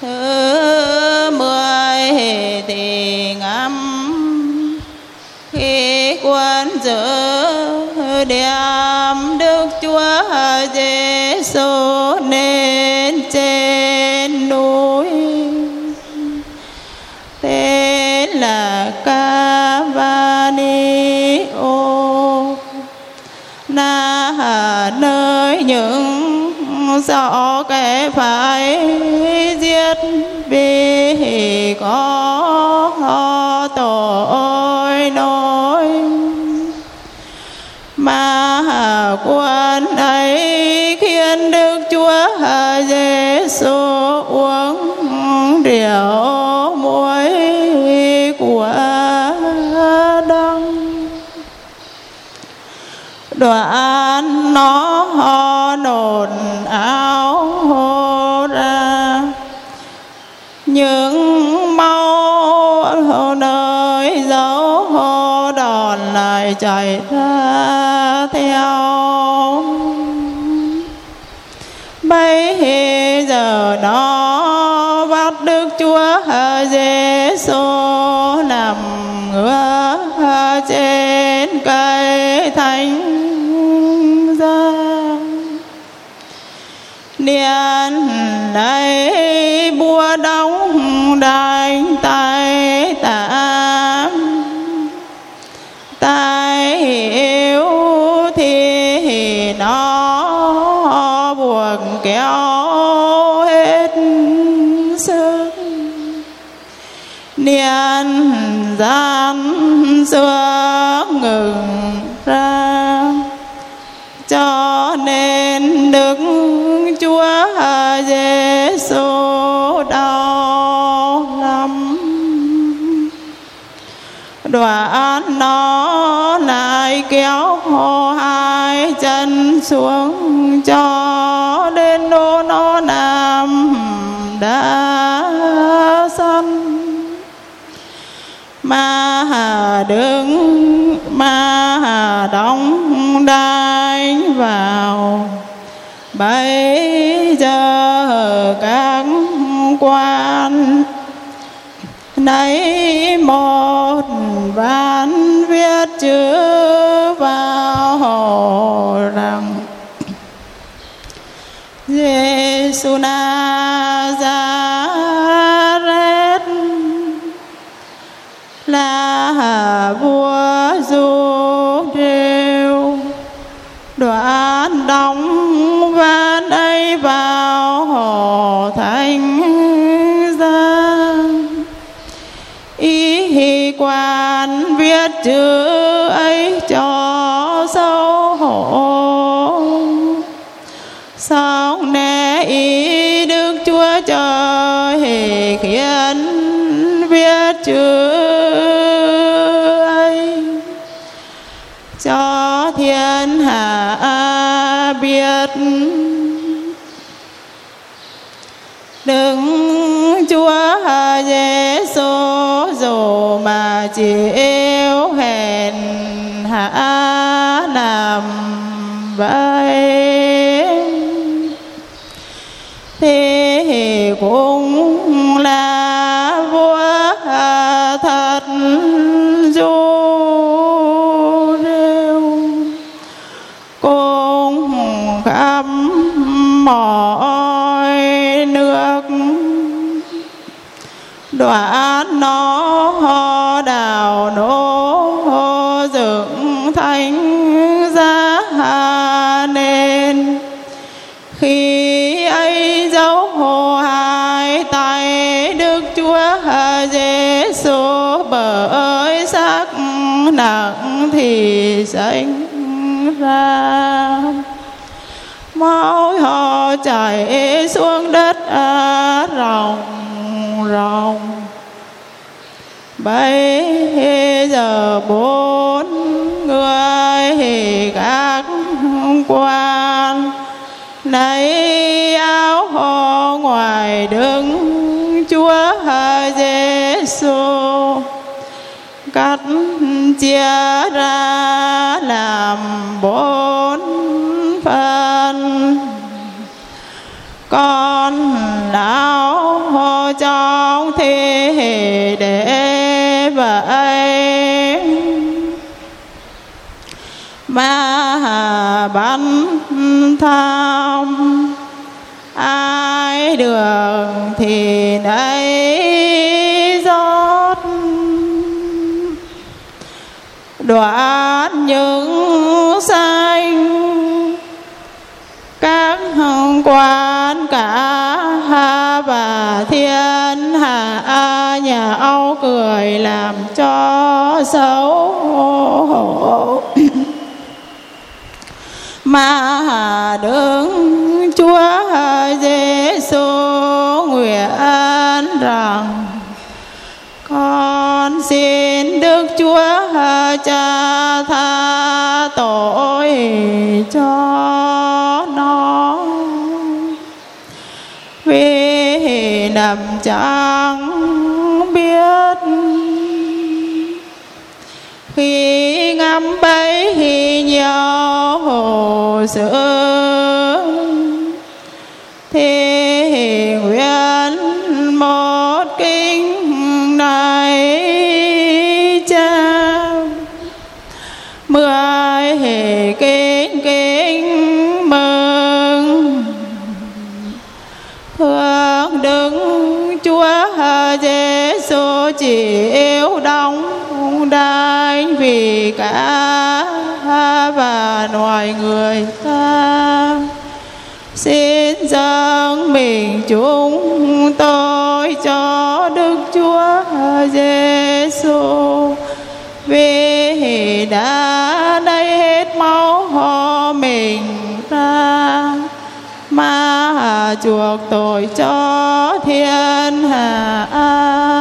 thứ mười thì ngắm khi quan giữ đem đức chúa giêsu lên trên núi. Tên là ca va ni ô na nơi những rõ kẻ phải giết vì có tội lỗi. Mà quân ấy khiến đức chúa giêsu đoạn nó ho nồn áo hô ra. Những mau nơi dấu hô đòn lại chạy ra theo. Bây giờ nó bắt đức chúa giêsu nằm ngửa trên cây thánh điện này bua đóng đánh tay tạm. Tay hiểu thì nó buồn kéo hết sức. Niên gian xưa ngừng đoạn nó lại kéo hồ hai chân xuống cho đến đô nó nằm đã sân. Ma hà đứng, ma hà đóng đai vào. Bây giờ các quan nấy một ván viết chữ vào hồ rằng Giêsu Nazareth là vua du đều đoạn đóng chữ ấy cho sâu hổ sao nè ý đức chúa trời khiến viết chữ ấy. Cho thiên hạ biết đừng chúa giêsu dù mà chỉ A Nam vậy Thế cũng là vua thật du rêu. Cùng khắp mọi nước. Đoạn nó đào nô nặng thì sinh ra. Máu họ chảy xuống đất à, ròng ròng. Bây giờ bốn người thì các quan lấy áo họ ngoài đứng chúa giêsu cắt chia ra làm bốn phần. Con áo họ trong thế hệ để vậy. Ma bắn tham ai đường thì đấy đoạn những sanh các quan cả và thiên hạ nhà âu cười làm cho xấu. Hổ mà đứng chúa giêsu nguyện rằng, con xin chúa cha tha tội cho nó. Vì nằm chẳng biết, khi ngắm bấy thì nhiều hồ sơ thì giêsu yếu đóng đánh vì cả và loài người ta. Xin dâng mình chúng tôi cho đức chúa giêsu vì đã lấy hết máu họ chuộc tội cho thiên hạ.